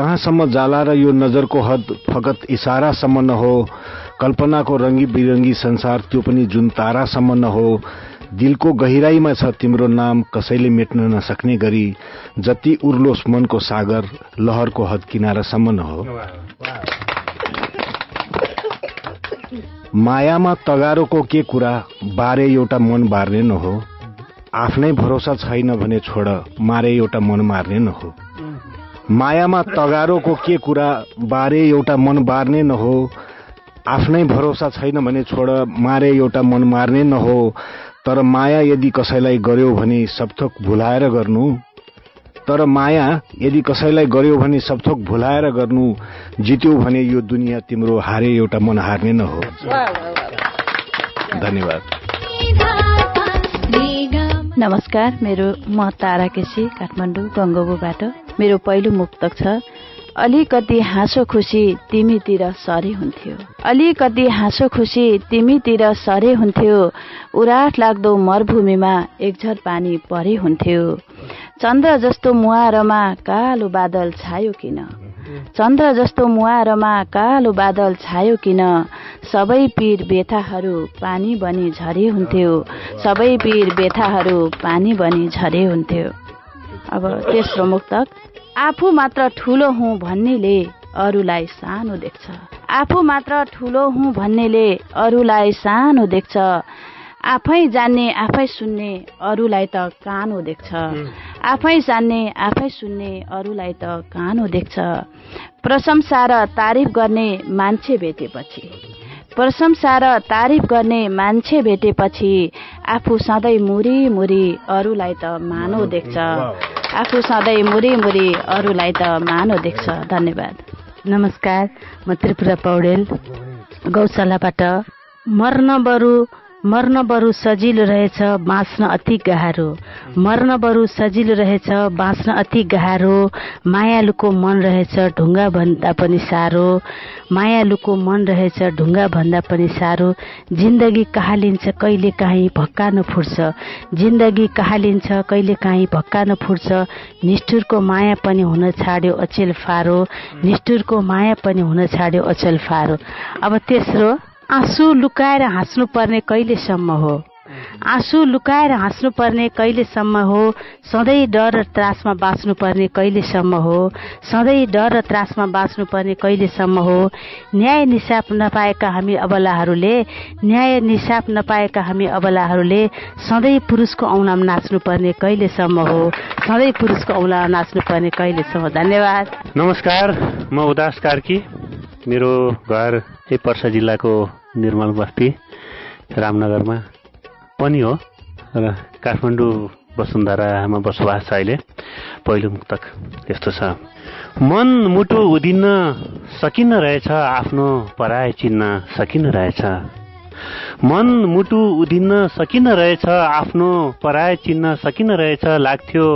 कहाँसम्म जाला र यो नजरको हद फगत इसारासम्म न हो? कल्पनाको रङ्गी बिरङ्गी संसार त्यो पनि जुन तारासम्म न हो? दिलको गहिराईमा छ तिम्रो नाम कसैले मेट्न नसक्ने गरी जति उर्लोस मनको सागर लहरको हद किनारासम्म न हो। मायामा तगारोको के कुरा बारे एउटा मन बार्ने न हो? आफ्नै भरोसा छैन भने छोड मारे एउटा मन मार्ने न हो? मायामा तगारोको के कुरा बारे एउटा मन बार्ने न हो आफ्नै भरोसा छैन भने छोड मारे एउटा मन मार्ने न हो तर माया यदि कसैलाई गर्यो भने सबथोक भुलाएर गर्नु तर माया यदि कसैलाई गर्यो भने सबथोक भुलाएर गर्नु जित्यो भने यो दुनियाँ तिम्रो हारे एउटा मन हार्ने न हो धन्यवाद। नमस्कार मेरो म तारा केसी काठमाडौँ गङ्गोबाट मेरो पहिलो मुक्तक छ। अलिकति हाँसो खुसी तिमीतिर सरे हुन्थ्यो। अलिकति हाँसो खुसी तिमीतिर सरे हुन्थ्यो। उराट लाग्दो मरुभूमिमा एकझर पानी परे हुन्थ्यो। चन्द्र जस्तो मुहारमा कालो बादल छायो किन? चन्द्र जस्तो मुहारमा कालो बादल छायो किन? सबै पीर बेथाहरू पानी बनी झरे हुन्थ्यो। सबै पीर बेथाहरू पानी बनी झरे हुन्थ्यो। अब तेस्रो मुक्तक। आफू मात्र ठुलो हुँ भन्नेले अरूलाई सानो देख्छ। आफू मात्र ठुलो हुँ भन्नेले अरूलाई सानो देख्छ। आफै जान्ने आफै सुन्ने अरूलाई त कानो देख्छ। आफै जान्ने आफै सुन्ने अरूलाई त कानो देख्छ। प्रशंसा र तारिफ गर्ने मान्छे भेटेपछि। प्रशंसा र तारिफ गर्ने मान्छे भेटेपछि आफू सधैँ मुरी मुरी अरूलाई त मानो देख्छ। आफू सधैँ मुरी मुरी अरूलाई त मानो देख्छ। धन्यवाद। नमस्कार म त्रिपुरा पौडेल गौशालाबाट मर्न बरु मर्न बरु सजिलो रहेछ बाँच्न अति गाह्रो। मर्न बरु सजिलो रहेछ बाँच्न अति गाह्रो। मायालुको मन रहेछ ढुङ्गा भन्दा पनि साह्रो। मायालुको मन रहेछ ढुङ्गा भन्दा पनि साह्रो। जिन्दगी कहालिन्छ कहिले काहीँ भक्कान फुट्छ जिन्दगी कहालिन्छ कहिले काहीँ भक्कान फुट्छ निष्ठुरको माया पनि हुन छाड्यो अचेल फारो। निष्ठुरको माया पनि हुन छाड्यो अचेल फारो। अब तेस्रो आँसु लुकाएर हाँस्नु पर्ने कहिलेसम्म हो? आँसु लुकाएर हाँस्नु पर्ने कहिलेसम्म हो? सधैँ डर र त्रासमा बाँच्नु पर्ने कहिलेसम्म हो? सधैँ डर र त्रासमा बाँच्नु पर्ने कहिलेसम्म हो? न्याय निसाप नपाएका हामी अबलाहरूले न्याय निसाप नपाएका हामी अबलाहरूले सधैँ पुरुषको औँलामा नाच्नु पर्ने कहिलेसम्म हो? सधैँ पुरुषको औँलामा नाच्नु पर्ने कहिलेसम्म धन्यवाद। नमस्कार म उदास कार्की मेरो घर पर्सा जिल्लाको निर्मल बस्ती रामनगरमा पनि हो र काठमाडौँ वसुन्धरामा बसोबास छ अहिले पहिलो मुक्तक यस्तो छ। मन मुटु उदिन्न सकिन्न रहेछ आफ्नो पराय चिन्न सकिन्न रहेछ। मन मुटु उदिन्न सकिन रहेछ आफ्नो पराय चिन्न सकिन रहेछ। लाग्थ्यो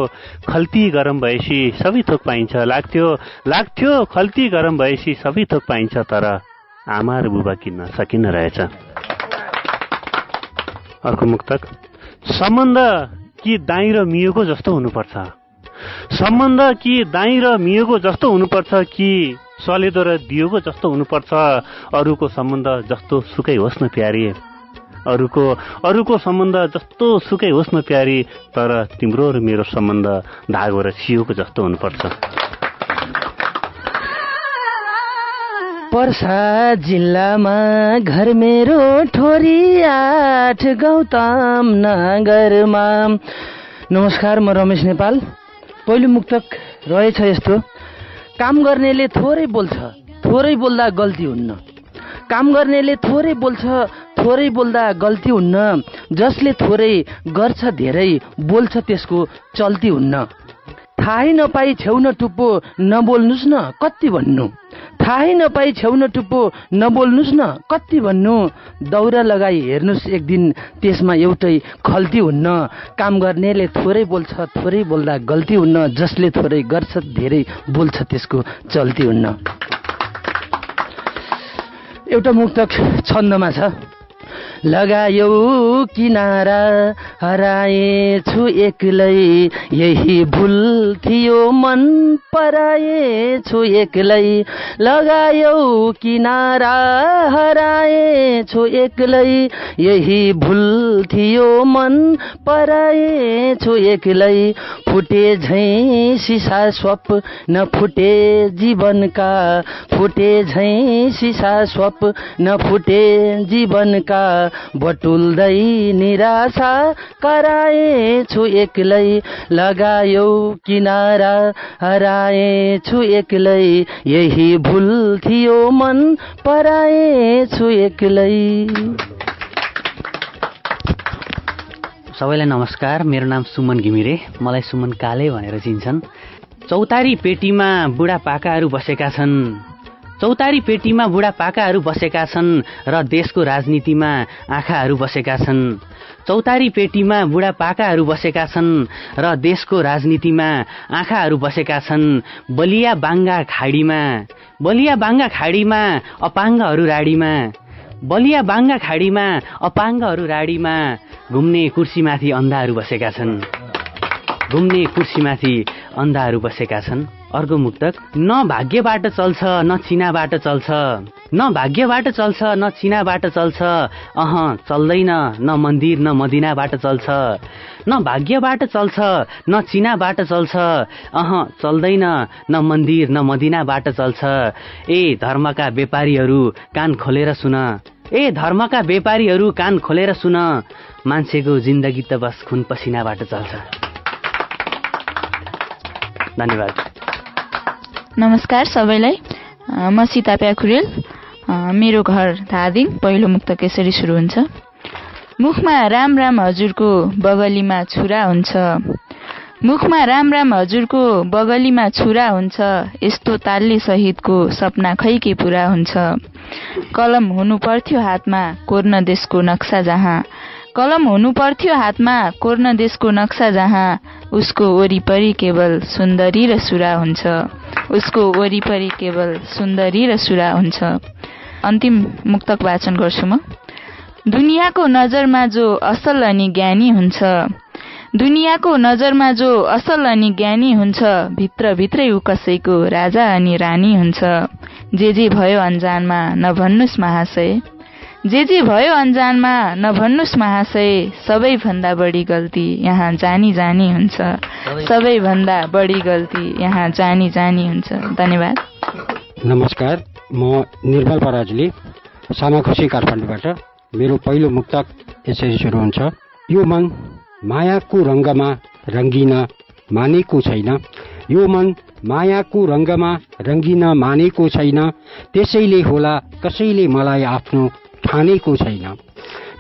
खल्ती गरम भएपछि सबै थोक पाइन्छ। लाग्थ्यो लाग्थ्यो खल्ती गरम भएपछि सबै थोक पाइन्छ तर आमा र बुबा किन्न सकिन रहेछ। अर्को मुक्तक। सम्बन्ध कि दाई र मियोको जस्तो हुनुपर्छ। सम्बन्ध कि दाई र मियोको जस्तो हुनुपर्छ कि सलेदो र दियोको जस्तो हुनुपर्छ? अरूको सम्बन्ध जस्तो सुकै होस् न प्यारी। अरूको अरूको सम्बन्ध जस्तो सुकै होस् न प्यारी तर तिम्रो र मेरो सम्बन्ध धागो र सियोको जस्तो हुनुपर्छ। पर्सा जिल्लामा घर मेरो ठोरी आठ गौतम नगरमा। नमस्कार म रमेश नेपाल। पहिलो मुक्तक रहेछ यस्तो। काम गर्नेले थोरै बोल्छ थोरै बोल्दा गल्ती हुन्न। काम गर्नेले थोरै बोल्छ थोरै बोल्दा गल्ती हुन्न। जसले थोरै गर्छ धेरै बोल्छ त्यसको चल्ती हुन्न। थाहै नपाई न टुप्पो नबोल्नुहोस् न कति भन्नु? थाहै नपाई न टुप्पो नबोल्नुहोस् न कति भन्नु? दौरा लगाई हेर्नुहोस् एक दिन त्यसमा एउटै खल्ती हुन्न। काम गर्नेले थोरै बोल्छ थोरै बोल्दा गल्ती हुन्न जसले थोरै गर्छ धेरै बोल्छ त्यसको चल्ती हुन्न। एउटा मुक्तक छन्दमा छ। लगायो किनारा हराएछु एक्लै। यही भुल थियो मन पराएछु एक्लै। लगायो किनारा हराएछु एक्लै। यही भुल थियो मन पराएछु एक्लै। फुटे झैँ सिसा स्वप न फुटे जीवनका। फुटे झैँ सिसा स्वप न फुटे जीवनका। बटुल्दै निराशा कराएछु एक्लै लगायो किनारा हराएछु एक्लै। यही भुल थियो मन पराएछु एक्लै। सबैलाई नमस्कार मेरो नाम सुमन घिमिरे मलाई सुमन काले भनेर चिन्छन्। चौतारी पेटीमा बुढापाकाहरू बसेका छन्। चौतारी पेटीमा बुढापाकाहरू बसेका छन् र देशको राजनीतिमा आँखाहरू बसेका छन्। चौतारी पेटीमा बुढापाकाहरू बसेका छन् र देशको राजनीतिमा आँखाहरू बसेका छन्। बलिया बाङ्गा खाडीमा बलिया बाङ्गा खाडीमा अपाङ्गहरू राडीमा बलिया बाङ्गा खाडीमा अपाङ्गहरू राडीमा घुम्ने कुर्सीमाथि अन्धाहरू बसेका छन्। घुम्ने कुर्सीमाथि अन्धाहरू बसेका छन्। अर्को मुक्तक न भाग्यबाट चल्छ न चिनाबाट चल्छ। न भाग्यबाट चल्छ न चिनाबाट चल्छ। अह चल्दैन। न मन्दिर न मदिनाबाट चल्छ। न भाग्यबाट चल्छ न चिनाबाट चल्छ। अह चल्दैन। न मन्दिर न मदिनाबाट चल्छ। ए धर्मका व्यापारीहरू कान खोलेर सुन। ए धर्मका व्यापारीहरू कान खोलेर सुन। मान्छेको जिन्दगी त बस खुन पसिनाबाट चल्छ। धन्यवाद। नमस्कार सबैलाई। म सीता प्याखुरेल मेरो घर धादिङ पहिलो मुक्त यसरी सुरु हुन्छ। मुखमा राम राम हजुरको बगलीमा छुरा हुन्छ। मुखमा राम राम हजुरको बगलीमा छुरा हुन्छ यस्तो ताल्ले सहितको सपना खै के पुरा हुन्छ। कलम हुनु पर्थ्यो हातमा कोर्न देशको नक्सा जहाँ। कलम हुनु पर्थ्यो हातमा कोर्न देशको नक्सा जहाँ उसको वरिपरि केवल सुन्दरी र सुरा हुन्छ। उसको वरिपरि केवल सुन्दरी र सुरा हुन्छ। अन्तिम मुक्तक वाचन गर्छु म। दुनियाँको नजरमा जो असल अनि ज्ञानी हुन्छ दुनियाँको नजरमा जो असल अनि ज्ञानी हुन्छ भित्रभित्रै ऊ कसैको राजा अनि रानी हुन्छ। जे जे भयो अन्जानमा नभन्नुहोस् महाशय। जे जे भयो अन्जानमा नभन्नुहोस् महाशय सबैभन्दा बढी गल्ती यहाँ जानी जानी हुन्छ। सबैभन्दा बढी गल्ती यहाँ जानी जानी हुन्छ। धन्यवाद। नमस्कार म निर्मल पराजुली सामाखुसी काठमाडौँबाट। मेरो पहिलो मुक्तक यसरी सुरु हुन्छ। यो मन मायाको रङ्गमा रङ्गिन मानेको छैन। यो मन मायाको रङ्गमा रङ्गिन मानेको छैन। त्यसैले होला कसैले मलाई आफ्नो ठानेको छैन।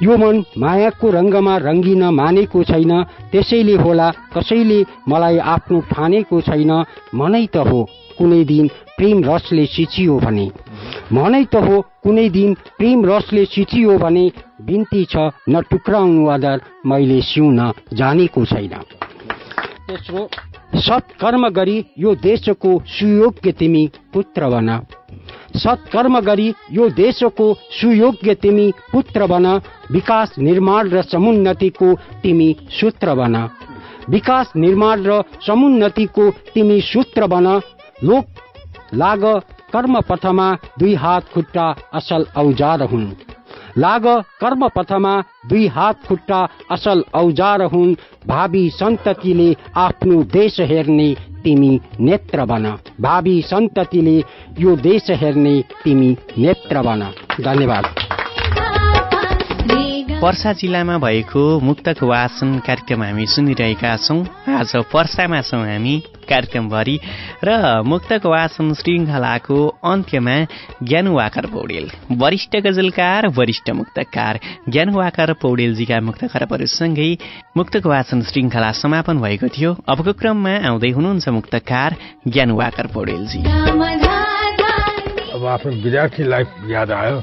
यो मन मायाको रङ्गमा रङ्गिन मानेको छैन त्यसैले होला कसैले मलाई आफ्नो ठानेको छैन। मनै त हो कुनै दिन प्रेम रसले सिचियो भने। मनै त हो कुनै दिन प्रेम रसले सिचियो भने बिन्ती छ न टुक्राउनु आदर मैले सिउन जानेको छैन। तेस्रो सत्कर्म गरी यो देशको सुयोग्य तिमी पुत्र बन। सत्कर्म गरी यो देशको सुयोग्य तिमी पुत्र बन विकास निर्माण र समुन्नतिको तिमी सूत्र बन। विकास निर्माण र समुन्नतिको तिमी सूत्र बन। लोक लाग कर्म पथमा दुई हात खुट्टा असल औजार हुन्। लाग कर्म पथमा दुई हात खुट्टा असल औजार हुन्। भावी सन्ततिले आफ्नो देश हेर्ने तिमी नेत्र बन। भावी सन्ततिले यो देश हेर्ने तिमी नेत्र बन। धन्यवाद। पर्सा जिल्लामा भएको मुक्तक वाचन कार्यक्रम हामी सुनिरहेका छौँ। आज पर्सामा छौँ हामी कार्यक्रमभरि र मुक्तक वाचन श्रृङ्खलाको अन्त्यमा ज्ञानुवाकर पौडेल वरिष्ठ गजलकार वरिष्ठ मुक्तकार ज्ञानुवाकर पौडेलजीका मुक्त खरबहरूसँगै मुक्तक वाचन श्रृङ्खला समापन भएको थियो। अबको क्रममा आउँदै हुनुहुन्छ मुक्तकार ज्ञानुवाकर पौडेलजी। अब आफ्नो विद्यार्थी लाइफ याद आयो।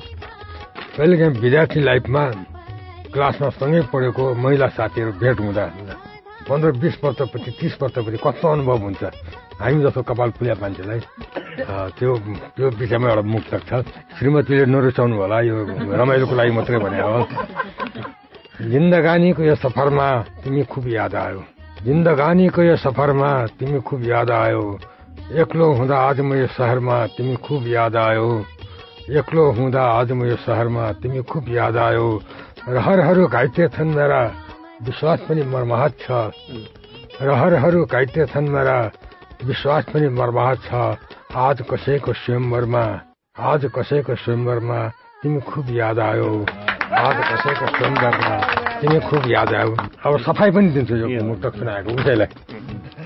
कहिलेकाहीँ विद्यार्थी लाइफमा क्लासमा सँगै पढेको महिला साथीहरू भेट हुँदा पन्ध्र बिस वर्षपछि तिस वर्षपछि कस्तो अनुभव हुन्छ? हामी जस्तो कपाल फुल्या मान्छेलाई त्यो त्यो विषयमा एउटा मुक्तक छ। श्रीमतीले नरुचाउनु होला यो रमाइलोको लागि मात्रै भने हो। जिन्दगानीको यो सफरमा तिमी खुब याद आयो। जिन्दगानीको यो सफरमा तिमी खुब याद आयो। एक्लो हुँदा आज म यो सहरमा तिमी खुब याद आयो। एक्लो हुँदा आज म यो सहरमा तिमी खुब याद आयो। रहरहरू घाइते छन् मेरा विश्वास पनि मर्माहत छ। रहरहरू घाइते छन् मेरा विश्वास पनि मर्माहत छ। आज कसैको स्वयंवरमा आज कसैको स्वयंवरमा तिमी खुब याद आयो। आज कसैको स्वयंवरमा तिमी खुब याद आयो। अब सफाइ पनि दिन्छु यो मुक्तक सुनाएको उसैलाई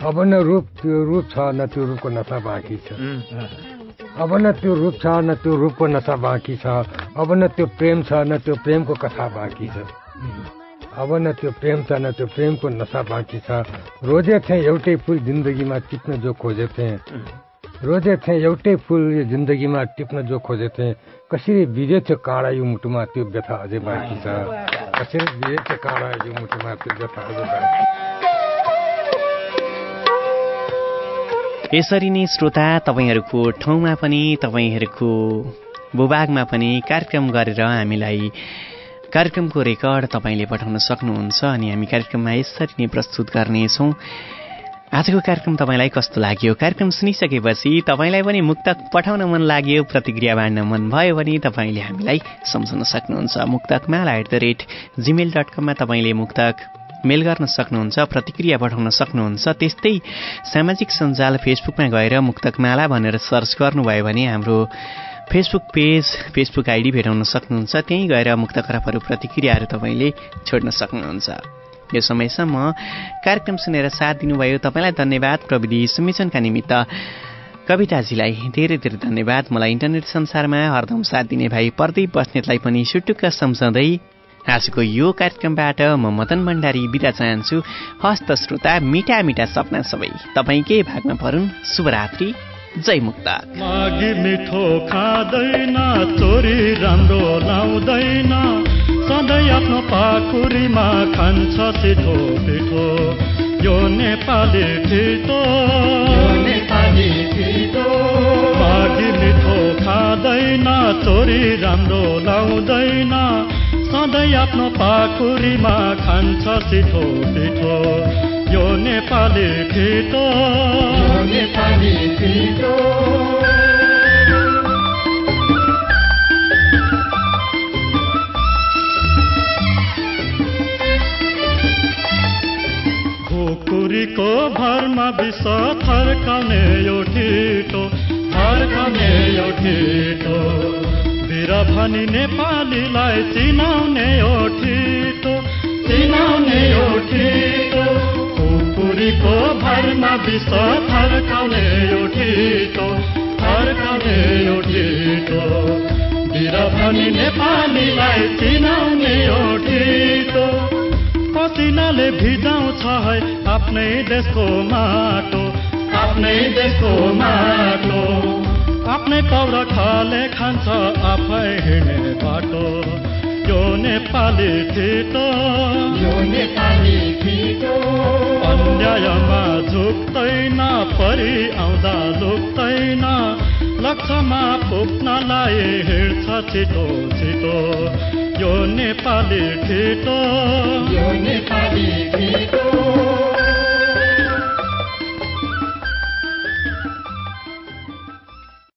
अब न रूप त्यो रूप छ न त्यो रूपको नसा बाँकी छ। अब न त्यो रूप छ न त्यो रूपको नसा बाँकी छ। अब न त्यो प्रेम छ न त्यो प्रेमको कथा बाँकी छ। अब न त्यो प्रेम छ न त्यो प्रेमको नसा बाँकी छ। रोजे थिएँ एउटै फुल जिन्दगीमा टिप्न जो खोजे थिएँ रोजे थिएँ एउटै फुल यो जिन्दगीमा टिप्न जो खोजे थिएँ कसरी बिजे थियो काँडा यो मुटुमा त्यो व्यथा अझै बाँकी छ। कसरी बिजे थियो काँडा यो मुटुमा त्यो व्यथा अझै बाँकी यसरी नै श्रोता तपाईँहरूको ठाउँमा पनि तपाईँहरूको भूभागमा पनि कार्यक्रम गरेर हामीलाई कार्यक्रमको रेकर्ड तपाईँले पठाउन सक्नुहुन्छ अनि हामी कार्यक्रममा यसरी नै प्रस्तुत गर्नेछौँ। आजको कार्यक्रम तपाईँलाई कस्तो लाग्यो? कार्यक्रम सुनिसकेपछि तपाईँलाई पनि मुक्तक पठाउन मन लाग्यो प्रतिक्रिया बाँड्न मन भयो भने तपाईँले हामीलाई सम्झाउन सक्नुहुन्छ। मुक्तकमाला at the rate Gmail dot कममा तपाईँले मुक्तक मेल गर्न सक्नुहुन्छ प्रतिक्रिया पठाउन सक्नुहुन्छ त्यस्तै सामाजिक सञ्जाल फेसबुकमा गएर मुक्तकमाला भनेर सर्च गर्नुभयो भने हाम्रो फेसबुक पेज फेसबुक आइडी भेटाउन सक्नुहुन्छ त्यहीँ गएर मुक्त खराबहरू प्रतिक्रियाहरू तपाईँले छोड्न सक्नुहुन्छ। यो समयसम्म कार्यक्रम सुनेर साथ दिनुभयो तपाईँलाई धन्यवाद। प्रविधि सुमिचनका निमित्त कविताजीलाई धेरै धेरै धन्यवाद। मलाई इन्टरनेट संसारमा हरदम साथ दिने भाइ प्रदीप बस्नेतलाई पनि सुटुक्क सम्झाउँदै आजको यो कार्यक्रमबाट म मदन भण्डारी बिदा चाहन्छु। हस्त श्रोता मिठा मिठा सपना सबै। तपाईँकै भागमा परुन्। शुभरात्रि। जय मुक्त मिठो खाँदैन चोरी राम्रो लाउँदैन। सधैँ आफ्नो पाखुरीमा खान्छ सिधो पिठो। यो नेपाली ठिटो नेपाली ठिटो मागी मिठो खाँदैन चोरी राम्रो लाउँदैन। सधैँ आफ्नो पाखुरीमा खान्छ सिठो पिठो। यो नेपाली ठिटो नेपाली ठिटो खुकुरीको भरमा विष थर्काउने यो ठिटो थर्काउने यो ठिटो। वीर भनी नेपालीलाई चिनाउने यो ठिटो चिनाउने यो ठिटो खुकुरीको भरमा विष थर्काउने यो ठिटो थर्काउने यो ठिटो भनी नेपालीलाई चिनाउने यो ठिटो पसिनाले भिजाउँछ है आफ्नै देशको माटो। आफ्नै देशको माटो। आफ्नै पौर खाले खान्छ आफै हिँड्ने बाटो। यो नेपाली ठिटो यो नेपाली ठिटो अन्यायमा झुक्दैन परि आउँदा लुक्दैन। लक्ष्यमा पुग्नलाई हिँड्छ छिटो छिटो। यो नेपाली ठिटो यो नेपाली ठिटो